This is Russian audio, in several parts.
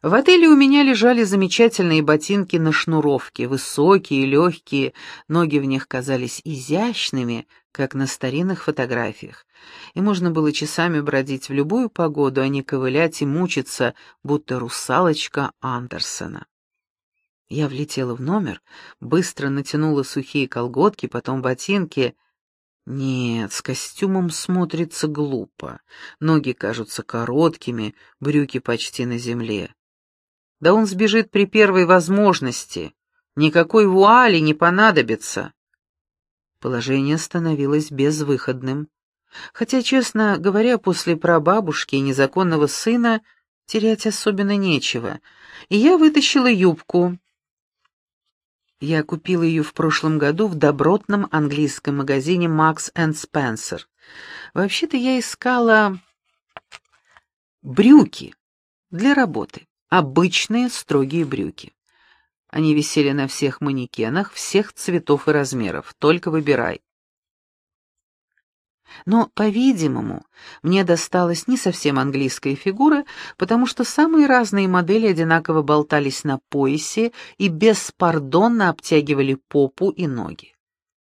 В отеле у меня лежали замечательные ботинки на шнуровке, высокие, легкие, ноги в них казались изящными, как на старинных фотографиях, и можно было часами бродить в любую погоду, а не ковылять и мучиться, будто русалочка Андерсона. Я влетела в номер, быстро натянула сухие колготки, потом ботинки. Нет, с костюмом смотрится глупо. Ноги кажутся короткими, брюки почти на земле. Да он сбежит при первой возможности. Никакой вуали не понадобится. Положение становилось безвыходным. Хотя, честно говоря, после прабабушки и незаконного сына терять особенно нечего. И я вытащила юбку. Я купила ее в прошлом году в добротном английском магазине Max Spencer. Вообще-то я искала брюки для работы. Обычные строгие брюки. Они висели на всех манекенах, всех цветов и размеров, только выбирай. Но, по-видимому, мне досталась не совсем английская фигура, потому что самые разные модели одинаково болтались на поясе и беспардонно обтягивали попу и ноги.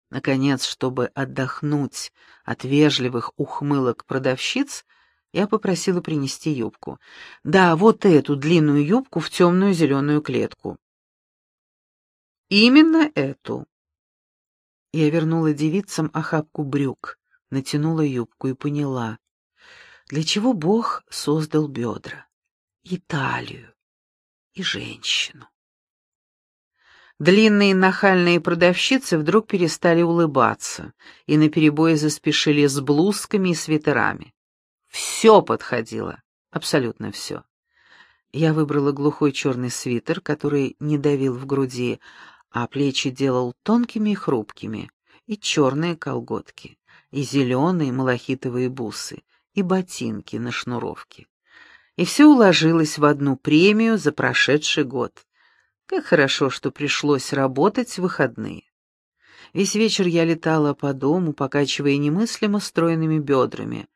Наконец, чтобы отдохнуть от вежливых ухмылок продавщиц, я попросила принести юбку. Да, вот эту длинную юбку в темную зеленую клетку. Именно эту. Я вернула девицам охапку брюк, натянула юбку и поняла, для чего Бог создал бедра, и талию, и женщину. Длинные нахальные продавщицы вдруг перестали улыбаться и наперебой заспешили с блузками и свитерами. Все подходило, абсолютно все. Я выбрала глухой черный свитер, который не давил в груди, а плечи делал тонкими и хрупкими, и черные колготки, и зеленые малахитовые бусы, и ботинки на шнуровке. И все уложилось в одну премию за прошедший год. Как хорошо, что пришлось работать в выходные. Весь вечер я летала по дому, покачивая немыслимо стройными бедрами,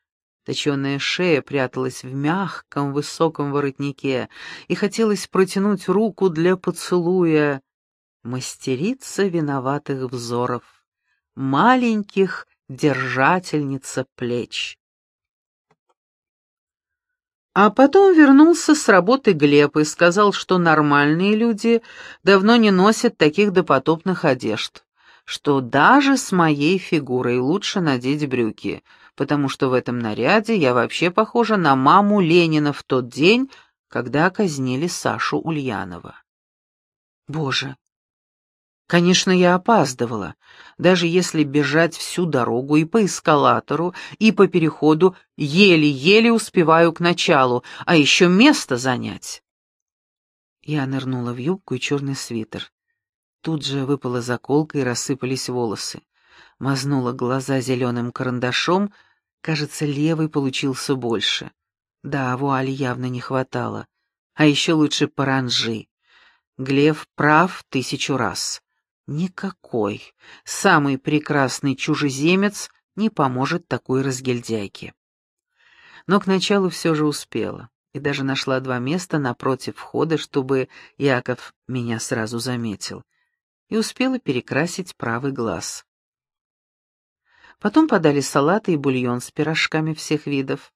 Точеная шея пряталась в мягком высоком воротнике, и хотелось протянуть руку для поцелуя. Мастерица виноватых взоров, маленьких держательница плеч. А потом вернулся с работы Глеб и сказал, что нормальные люди давно не носят таких допотопных одежд, что даже с моей фигурой лучше надеть брюки — потому что в этом наряде я вообще похожа на маму Ленина в тот день, когда казнили Сашу Ульянова. Боже, конечно, я опаздывала, даже если бежать всю дорогу и по эскалатору, и по переходу еле-еле успеваю к началу, а еще место занять. Я нырнула в юбку и черный свитер. Тут же выпала заколка и рассыпались волосы мазнула глаза зеленым карандашом, кажется, левый получился больше. Да, вуали явно не хватало. А еще лучше паранжи. Глев прав тысячу раз. Никакой, самый прекрасный чужеземец не поможет такой разгильдяйке. Но к началу все же успела, и даже нашла два места напротив входа, чтобы Яков меня сразу заметил, и успела перекрасить правый глаз. Потом подали салаты и бульон с пирожками всех видов.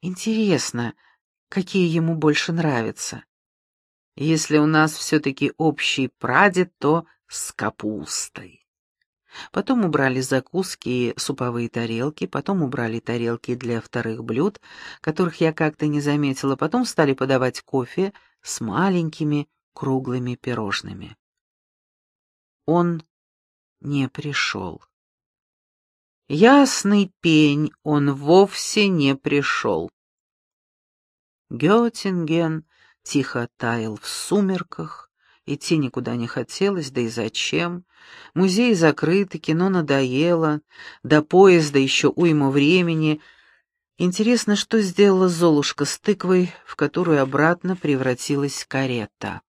Интересно, какие ему больше нравятся. Если у нас все-таки общий прадед, то с капустой. Потом убрали закуски и суповые тарелки, потом убрали тарелки для вторых блюд, которых я как-то не заметила, потом стали подавать кофе с маленькими круглыми пирожными. Он не пришел. Ясный пень, он вовсе не пришел. Геттинген тихо таял в сумерках, идти никуда не хотелось, да и зачем. Музей закрыт, кино надоело, до поезда еще уйма времени. Интересно, что сделала Золушка с тыквой, в которую обратно превратилась карета.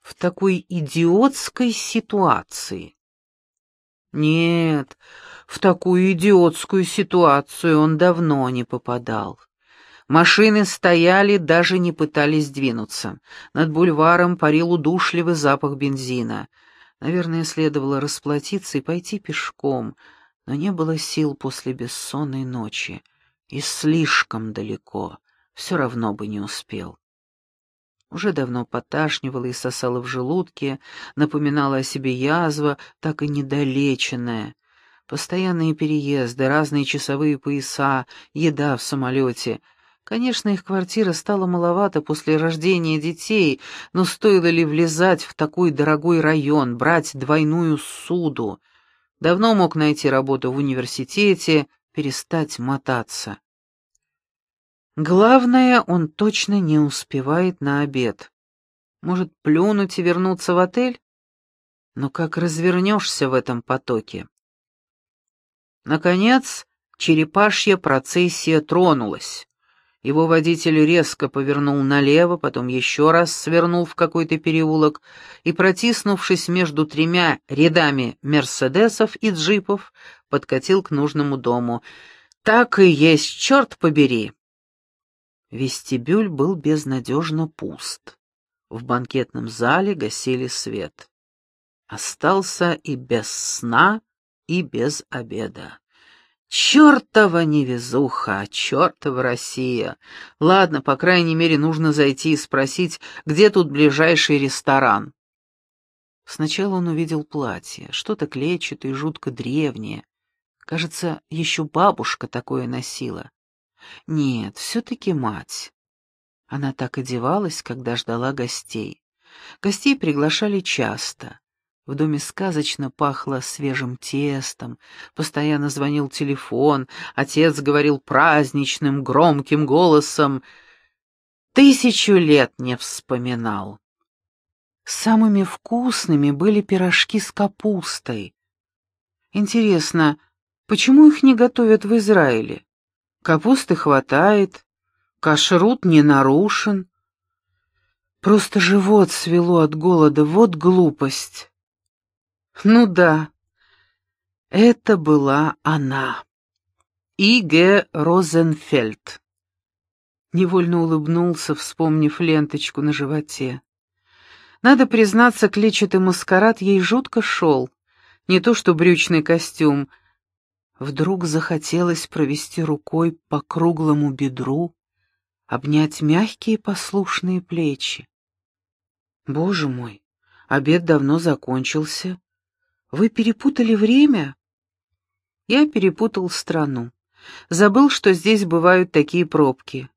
В такой идиотской ситуации нет, в такую идиотскую ситуацию он давно не попадал. Машины стояли, даже не пытались двинуться. Над бульваром парил удушливый запах бензина. Наверное, следовало расплатиться и пойти пешком, но не было сил после бессонной ночи. И слишком далеко, все равно бы не успел. Уже давно поташнивало и сосало в желудке, напоминала о себе язва, так и недолеченная. Постоянные переезды, разные часовые пояса, еда в самолете — Конечно, их квартира стала маловато после рождения детей, но стоило ли влезать в такой дорогой район, брать двойную суду? Давно мог найти работу в университете, перестать мотаться. Главное, он точно не успевает на обед. Может, плюнуть и вернуться в отель? Но как развернешься в этом потоке? Наконец, черепашья процессия тронулась. Его водитель резко повернул налево, потом еще раз свернул в какой-то переулок и, протиснувшись между тремя рядами «Мерседесов» и джипов, подкатил к нужному дому. «Так и есть, черт побери!» Вестибюль был безнадежно пуст. В банкетном зале гасили свет. Остался и без сна, и без обеда. Чёртова невезуха, чёртова Россия. Ладно, по крайней мере, нужно зайти и спросить, где тут ближайший ресторан. Сначала он увидел платье, что-то клетчатое и жутко древнее. Кажется, еще бабушка такое носила. Нет, все-таки мать. Она так одевалась, когда ждала гостей. Гостей приглашали часто. В доме сказочно пахло свежим тестом, постоянно звонил телефон, отец говорил праздничным, громким голосом. Тысячу лет не вспоминал. Самыми вкусными были пирожки с капустой. Интересно, почему их не готовят в Израиле? Капусты хватает, кашрут не нарушен. Просто живот свело от голода, вот глупость. Ну да, это была она. И.Г. Розенфельд. Невольно улыбнулся, вспомнив ленточку на животе. Надо признаться, клетчатый маскарад ей жутко шел. Не то что брючный костюм. Вдруг захотелось провести рукой по круглому бедру, обнять мягкие послушные плечи. Боже мой, обед давно закончился. Вы перепутали время? Я перепутал страну. Забыл, что здесь бывают такие пробки.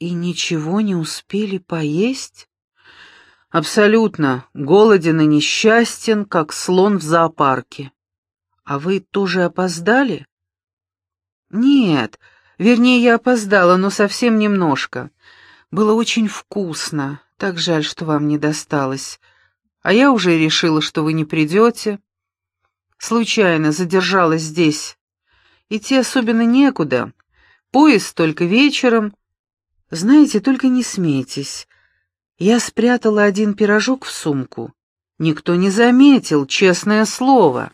И ничего не успели поесть? Абсолютно. Голоден и несчастен, как слон в зоопарке. А вы тоже опоздали? Нет, вернее, я опоздала, но совсем немножко. Было очень вкусно. Так жаль, что вам не досталось. А я уже решила, что вы не придете. Случайно задержалась здесь. Идти особенно некуда. Поезд только вечером. Знаете, только не смейтесь. Я спрятала один пирожок в сумку. Никто не заметил, честное слово.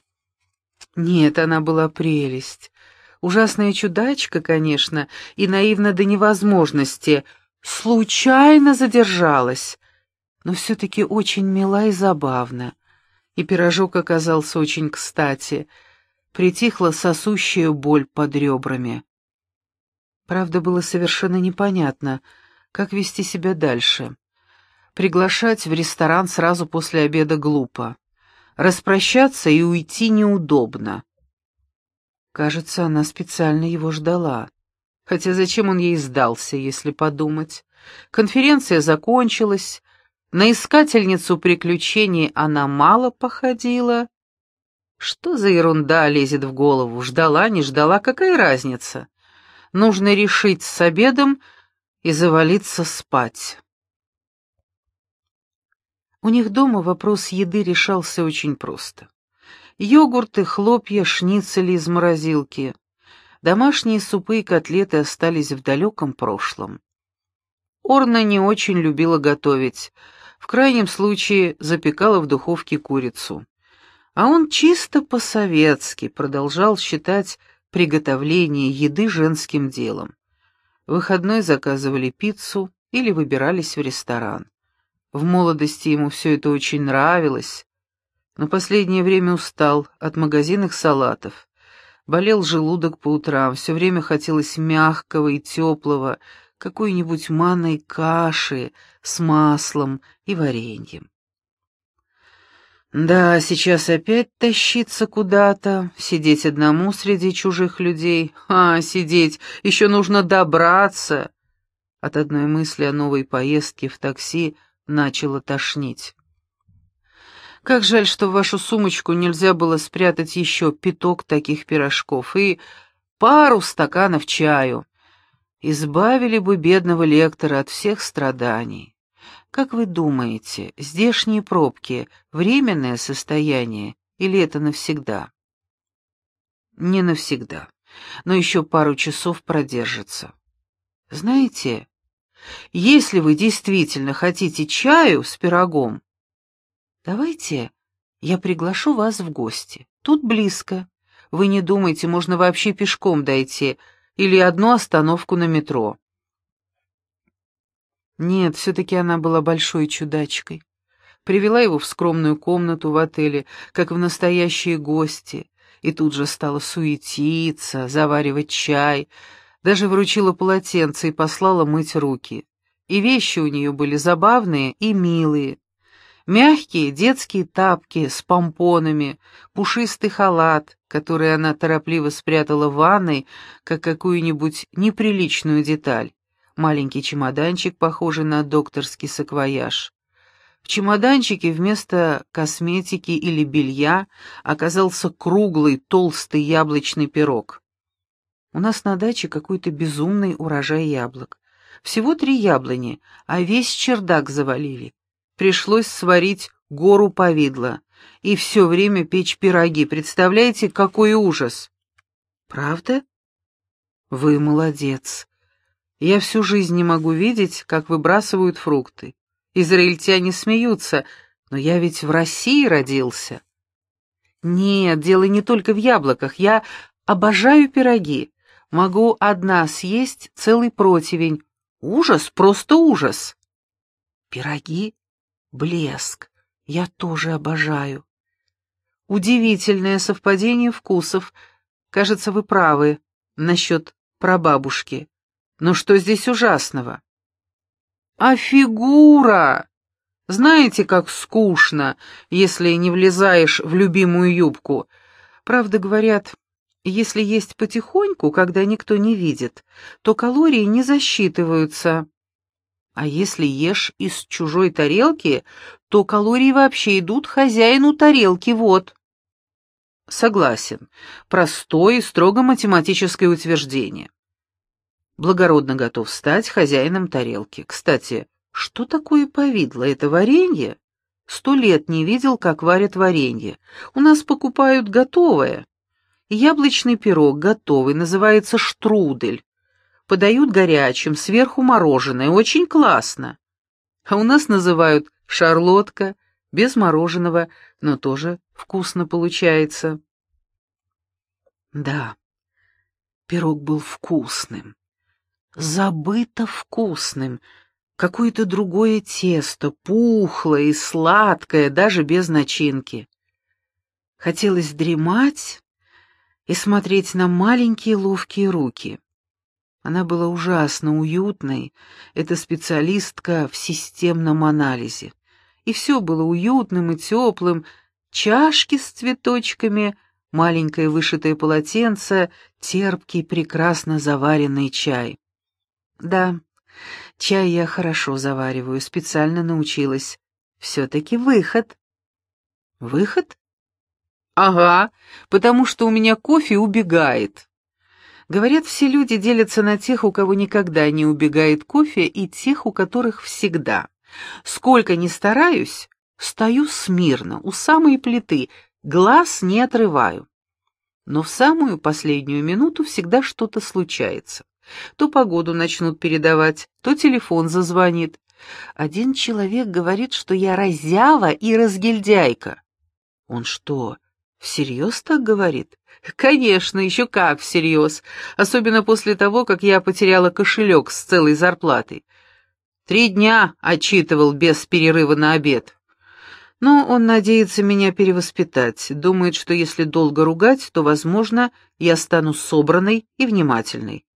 Нет, она была прелесть. Ужасная чудачка, конечно, и наивна до невозможности. Случайно задержалась, но все-таки очень мила и забавна и пирожок оказался очень кстати. Притихла сосущая боль под ребрами. Правда, было совершенно непонятно, как вести себя дальше. Приглашать в ресторан сразу после обеда глупо. Распрощаться и уйти неудобно. Кажется, она специально его ждала. Хотя зачем он ей сдался, если подумать? Конференция закончилась, на искательницу приключений она мало походила. Что за ерунда лезет в голову? Ждала, не ждала, какая разница? Нужно решить с обедом и завалиться спать. У них дома вопрос еды решался очень просто. Йогурты, хлопья, шницели из морозилки. Домашние супы и котлеты остались в далеком прошлом. Орна не очень любила готовить — в крайнем случае запекала в духовке курицу. А он чисто по-советски продолжал считать приготовление еды женским делом. В выходной заказывали пиццу или выбирались в ресторан. В молодости ему все это очень нравилось, но последнее время устал от магазинных салатов. Болел желудок по утрам, все время хотелось мягкого и теплого, какой-нибудь манной каши с маслом и вареньем. Да, сейчас опять тащиться куда-то, сидеть одному среди чужих людей. А, сидеть, еще нужно добраться. От одной мысли о новой поездке в такси начало тошнить. Как жаль, что в вашу сумочку нельзя было спрятать еще пяток таких пирожков и пару стаканов чаю. Избавили бы бедного лектора от всех страданий. Как вы думаете, здешние пробки — временное состояние или это навсегда? Не навсегда, но еще пару часов продержится. Знаете, если вы действительно хотите чаю с пирогом, давайте я приглашу вас в гости. Тут близко. Вы не думайте, можно вообще пешком дойти или одну остановку на метро. Нет, все-таки она была большой чудачкой. Привела его в скромную комнату в отеле, как в настоящие гости, и тут же стала суетиться, заваривать чай, даже вручила полотенце и послала мыть руки. И вещи у нее были забавные и милые. Мягкие детские тапки с помпонами, пушистый халат, который она торопливо спрятала в ванной, как какую-нибудь неприличную деталь, маленький чемоданчик, похожий на докторский саквояж. В чемоданчике вместо косметики или белья оказался круглый толстый яблочный пирог. У нас на даче какой-то безумный урожай яблок. Всего три яблони, а весь чердак завалили. Пришлось сварить гору повидла и все время печь пироги. Представляете, какой ужас? Правда? Вы молодец. Я всю жизнь не могу видеть, как выбрасывают фрукты. Израильтяне смеются, но я ведь в России родился. Нет, дело не только в яблоках. Я обожаю пироги. Могу одна съесть целый противень. Ужас, просто ужас. Пироги? Блеск. Я тоже обожаю. Удивительное совпадение вкусов. Кажется, вы правы насчет прабабушки. Но что здесь ужасного? А фигура! Знаете, как скучно, если не влезаешь в любимую юбку. Правда, говорят, если есть потихоньку, когда никто не видит, то калории не засчитываются. А если ешь из чужой тарелки, то калории вообще идут хозяину тарелки, вот. Согласен. Простое и строго математическое утверждение. Благородно готов стать хозяином тарелки. Кстати, что такое повидло? Это варенье? Сто лет не видел, как варят варенье. У нас покупают готовое. Яблочный пирог готовый, называется штрудель. Подают горячим, сверху мороженое, очень классно. А у нас называют шарлотка, без мороженого, но тоже вкусно получается. Да, пирог был вкусным, забыто вкусным, какое-то другое тесто, пухлое и сладкое, даже без начинки. Хотелось дремать, и смотреть на маленькие ловкие руки. Она была ужасно уютной, эта специалистка в системном анализе. И все было уютным и теплым, чашки с цветочками, маленькое вышитое полотенце, терпкий, прекрасно заваренный чай. Да, чай я хорошо завариваю, специально научилась. Все-таки выход. Выход? Ага, потому что у меня кофе убегает. Говорят, все люди делятся на тех, у кого никогда не убегает кофе, и тех, у которых всегда. Сколько ни стараюсь, стою смирно, у самой плиты, глаз не отрываю. Но в самую последнюю минуту всегда что-то случается. То погоду начнут передавать, то телефон зазвонит. Один человек говорит, что я разява и разгильдяйка. Он что, Всерьез так говорит? Конечно, еще как всерьез, особенно после того, как я потеряла кошелек с целой зарплатой. Три дня отчитывал без перерыва на обед. Но он надеется меня перевоспитать, думает, что если долго ругать, то, возможно, я стану собранной и внимательной.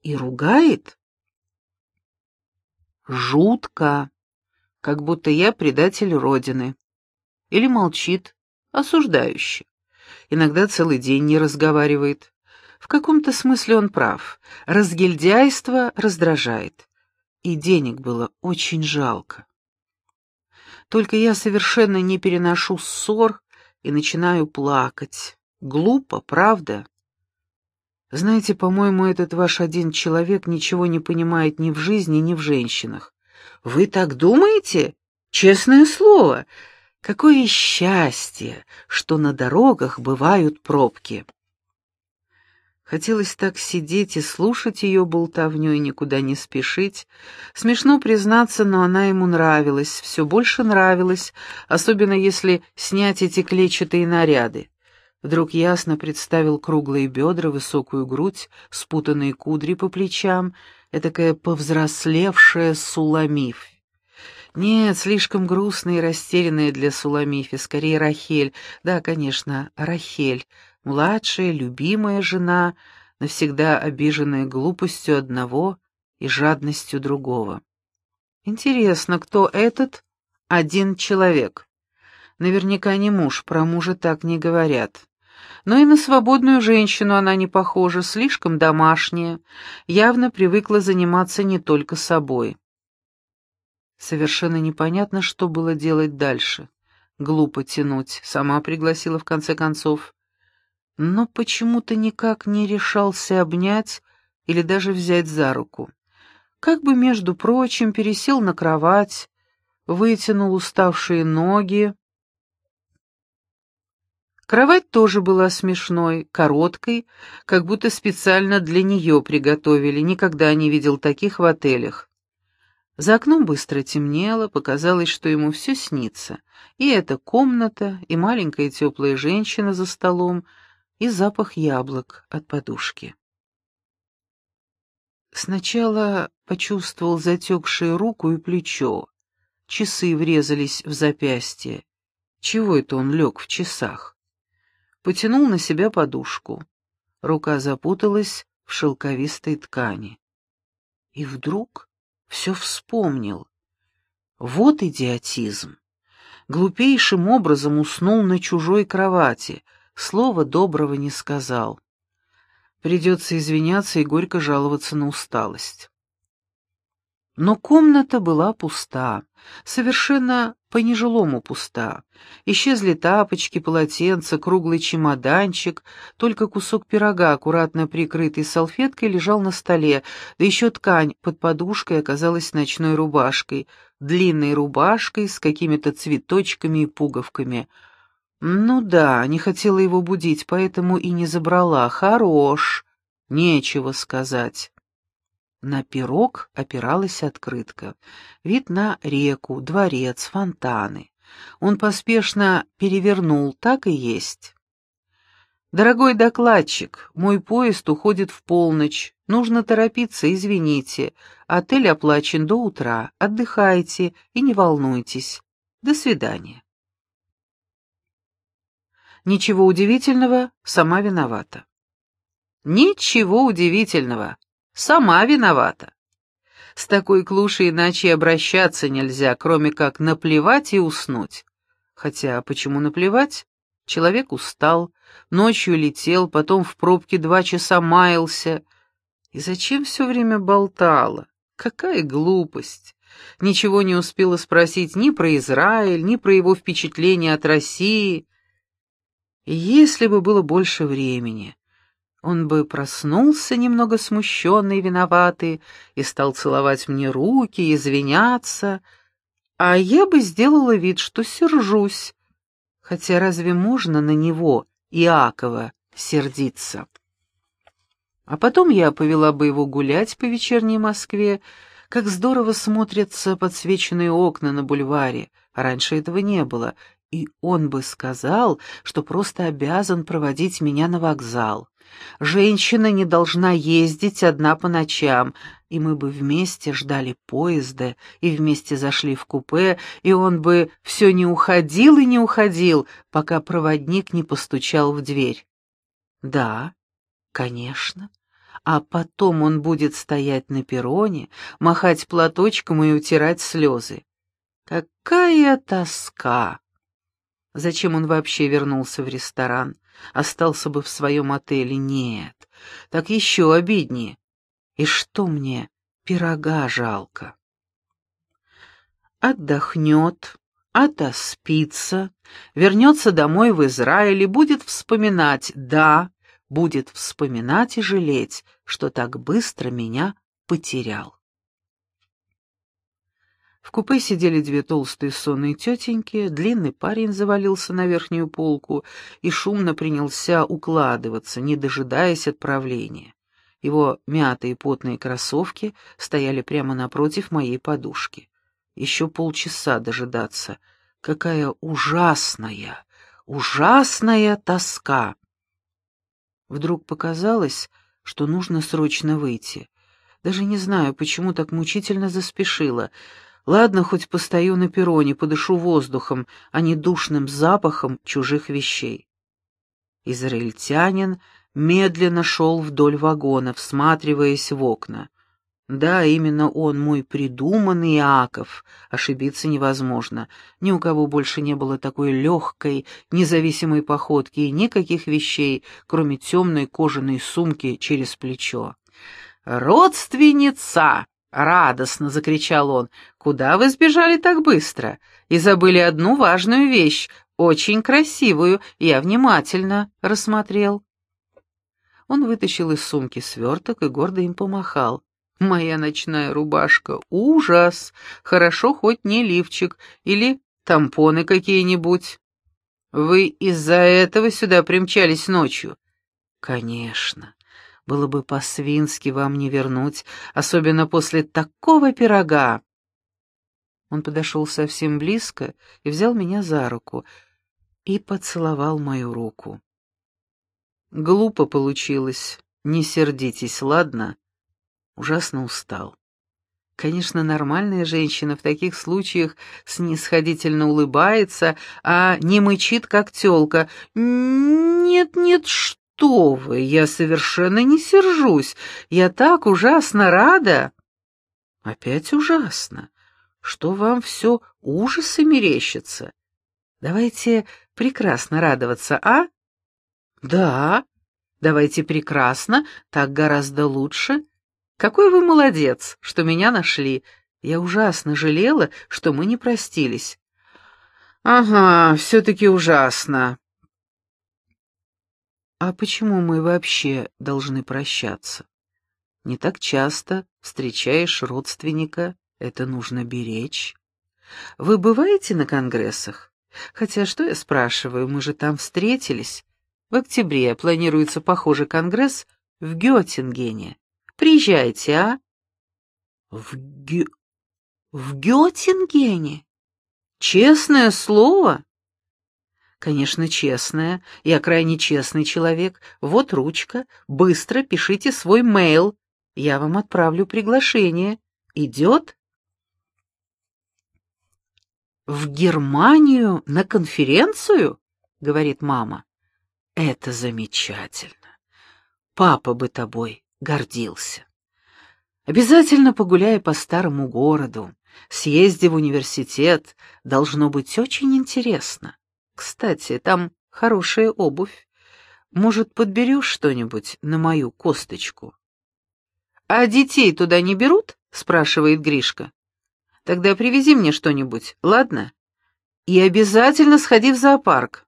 И ругает? Жутко, как будто я предатель Родины. Или молчит, осуждающе. Иногда целый день не разговаривает. В каком-то смысле он прав. Разгильдяйство раздражает. И денег было очень жалко. Только я совершенно не переношу ссор и начинаю плакать. Глупо, правда? Знаете, по-моему, этот ваш один человек ничего не понимает ни в жизни, ни в женщинах. Вы так думаете? Честное слово. Какое счастье, что на дорогах бывают пробки. Хотелось так сидеть и слушать ее болтовню и никуда не спешить. Смешно признаться, но она ему нравилась, все больше нравилась, особенно если снять эти клетчатые наряды. Вдруг ясно представил круглые бедра, высокую грудь, спутанные кудри по плечам, этакая повзрослевшая Суламиф. Нет, слишком грустная и растерянная для Суламифи, скорее Рахель. Да, конечно, Рахель, младшая, любимая жена, навсегда обиженная глупостью одного и жадностью другого. Интересно, кто этот один человек? Наверняка не муж, про мужа так не говорят. Но и на свободную женщину она не похожа, слишком домашняя, явно привыкла заниматься не только собой. Совершенно непонятно, что было делать дальше. Глупо тянуть, сама пригласила в конце концов. Но почему-то никак не решался обнять или даже взять за руку. Как бы, между прочим, пересел на кровать, вытянул уставшие ноги, Кровать тоже была смешной, короткой, как будто специально для нее приготовили, никогда не видел таких в отелях. За окном быстро темнело, показалось, что ему все снится. И эта комната, и маленькая теплая женщина за столом, и запах яблок от подушки. Сначала почувствовал затекшие руку и плечо. Часы врезались в запястье. Чего это он лег в часах? потянул на себя подушку. Рука запуталась в шелковистой ткани. И вдруг все вспомнил. Вот идиотизм. Глупейшим образом уснул на чужой кровати, слова доброго не сказал. Придется извиняться и горько жаловаться на усталость. Но комната была пуста, совершенно по-нежилому пуста. Исчезли тапочки, полотенца, круглый чемоданчик, только кусок пирога, аккуратно прикрытый салфеткой, лежал на столе, да еще ткань под подушкой оказалась ночной рубашкой, длинной рубашкой с какими-то цветочками и пуговками. Ну да, не хотела его будить, поэтому и не забрала. Хорош, нечего сказать. На пирог опиралась открытка. Вид на реку, дворец, фонтаны. Он поспешно перевернул, так и есть. «Дорогой докладчик, мой поезд уходит в полночь. Нужно торопиться, извините. Отель оплачен до утра. Отдыхайте и не волнуйтесь. До свидания». Ничего удивительного, сама виновата. Ничего удивительного. Сама виновата. С такой клушей иначе обращаться нельзя, кроме как наплевать и уснуть. Хотя почему наплевать? Человек устал, ночью летел, потом в пробке два часа маялся. И зачем все время болтала? Какая глупость! Ничего не успела спросить ни про Израиль, ни про его впечатления от России. Если бы было больше времени, он бы проснулся немного смущенный и виноватый и стал целовать мне руки и извиняться, а я бы сделала вид, что сержусь. Хотя разве можно на него, Иакова, сердиться? А потом я повела бы его гулять по вечерней Москве, как здорово смотрятся подсвеченные окна на бульваре, раньше этого не было, И он бы сказал, что просто обязан проводить меня на вокзал. Женщина не должна ездить одна по ночам, и мы бы вместе ждали поезда, и вместе зашли в купе, и он бы все не уходил и не уходил, пока проводник не постучал в дверь. Да, конечно. А потом он будет стоять на перроне, махать платочком и утирать слезы. Какая тоска! Зачем он вообще вернулся в ресторан? Остался бы в своем отеле? Нет. Так еще обиднее. И что мне? Пирога жалко. Отдохнет, отоспится, вернется домой в Израиль и будет вспоминать, да, будет вспоминать и жалеть, что так быстро меня потерял. В купе сидели две толстые сонные тетеньки, длинный парень завалился на верхнюю полку и шумно принялся укладываться, не дожидаясь отправления. Его мятые потные кроссовки стояли прямо напротив моей подушки. Еще полчаса дожидаться. Какая ужасная, ужасная тоска! Вдруг показалось, что нужно срочно выйти. Даже не знаю, почему так мучительно заспешила — Ладно, хоть постою на перроне, подышу воздухом, а не душным запахом чужих вещей. Израильтянин медленно шел вдоль вагона, всматриваясь в окна. Да, именно он, мой придуманный Иаков. Ошибиться невозможно. Ни у кого больше не было такой легкой, независимой походки и никаких вещей, кроме темной кожаной сумки через плечо. «Родственница!» Радостно закричал он. «Куда вы сбежали так быстро? И забыли одну важную вещь, очень красивую, я внимательно рассмотрел». Он вытащил из сумки сверток и гордо им помахал. «Моя ночная рубашка! Ужас! Хорошо хоть не лифчик или тампоны какие-нибудь. Вы из-за этого сюда примчались ночью?» «Конечно. Было бы по-свински вам не вернуть, особенно после такого пирога. Он подошел совсем близко и взял меня за руку и поцеловал мою руку. Глупо получилось, не сердитесь, ладно? Ужасно устал. Конечно, нормальная женщина в таких случаях снисходительно улыбается, а не мычит, как тёлка. «Нет, нет, что?» Что вы, я совершенно не сержусь. Я так ужасно рада. Опять ужасно. Что вам все ужасы мерещатся? Давайте прекрасно радоваться, а? Да, давайте прекрасно, так гораздо лучше. Какой вы молодец, что меня нашли. Я ужасно жалела, что мы не простились. Ага, все-таки ужасно. А почему мы вообще должны прощаться? Не так часто встречаешь родственника, это нужно беречь. Вы бываете на конгрессах? Хотя что я спрашиваю, мы же там встретились. В октябре планируется похожий конгресс в Гётингене. Приезжайте, а? В Гё... в Гётингене? Честное слово? Конечно, честная. Я крайне честный человек. Вот ручка. Быстро пишите свой мейл. Я вам отправлю приглашение. Идет? В Германию на конференцию? Говорит мама. Это замечательно. Папа бы тобой гордился. Обязательно погуляй по старому городу. Съезди в университет. Должно быть очень интересно. Кстати, там хорошая обувь. Может, подберешь что-нибудь на мою косточку?» «А детей туда не берут?» — спрашивает Гришка. «Тогда привези мне что-нибудь, ладно? И обязательно сходи в зоопарк».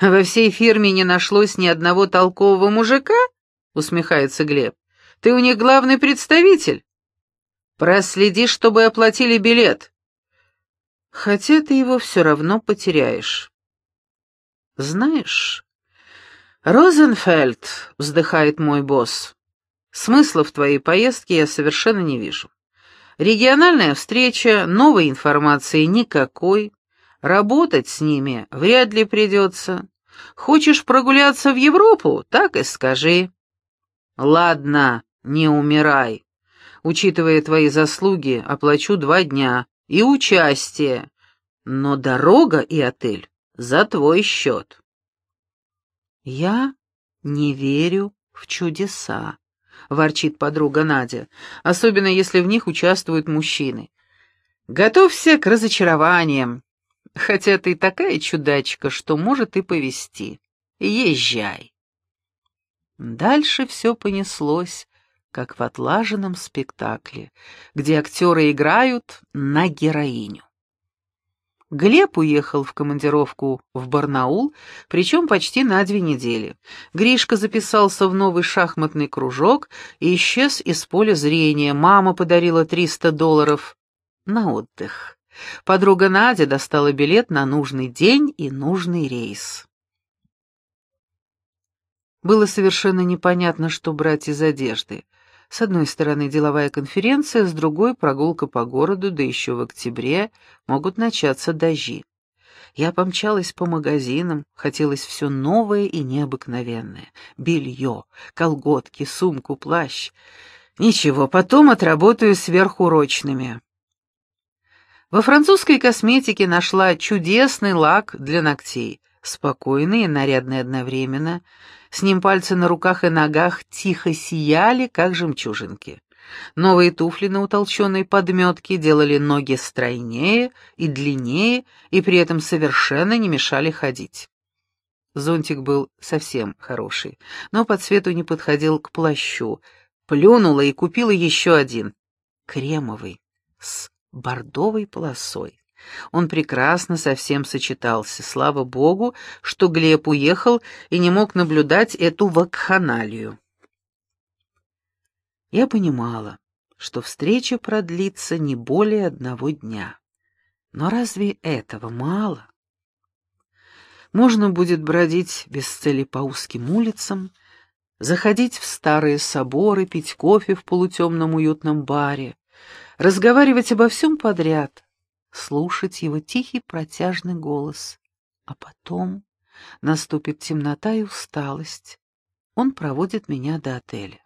«Во всей фирме не нашлось ни одного толкового мужика?» — усмехается Глеб. «Ты у них главный представитель. Проследи, чтобы оплатили билет хотя ты его все равно потеряешь. Знаешь, Розенфельд, вздыхает мой босс, смысла в твоей поездке я совершенно не вижу. Региональная встреча, новой информации никакой, Работать с ними вряд ли придется. Хочешь прогуляться в Европу, так и скажи. Ладно, не умирай. Учитывая твои заслуги, оплачу два дня и участие, но дорога и отель за твой счет. Я не верю в чудеса, ворчит подруга Надя, особенно если в них участвуют мужчины. Готовься к разочарованиям, хотя ты такая чудачка, что может и повести. Езжай. Дальше все понеслось, как в отлаженном спектакле, где актеры играют на героиню. Глеб уехал в командировку в Барнаул, причем почти на две недели. Гришка записался в новый шахматный кружок и исчез из поля зрения. Мама подарила 300 долларов на отдых. Подруга Надя достала билет на нужный день и нужный рейс. Было совершенно непонятно, что брать из одежды. С одной стороны деловая конференция, с другой прогулка по городу, да еще в октябре могут начаться дожди. Я помчалась по магазинам, хотелось все новое и необыкновенное. Белье, колготки, сумку, плащ. Ничего, потом отработаю сверхурочными. Во французской косметике нашла чудесный лак для ногтей, спокойный и нарядный одновременно — с ним пальцы на руках и ногах тихо сияли, как жемчужинки. Новые туфли на утолченной подметке делали ноги стройнее и длиннее, и при этом совершенно не мешали ходить. Зонтик был совсем хороший, но по цвету не подходил к плащу. Плюнула и купила еще один, кремовый, с бордовой полосой. Он прекрасно со всем сочетался. Слава богу, что Глеб уехал и не мог наблюдать эту вакханалию. Я понимала, что встреча продлится не более одного дня. Но разве этого мало? Можно будет бродить без цели по узким улицам, заходить в старые соборы, пить кофе в полутемном уютном баре, разговаривать обо всем подряд, слушать его тихий протяжный голос. А потом наступит темнота и усталость. Он проводит меня до отеля.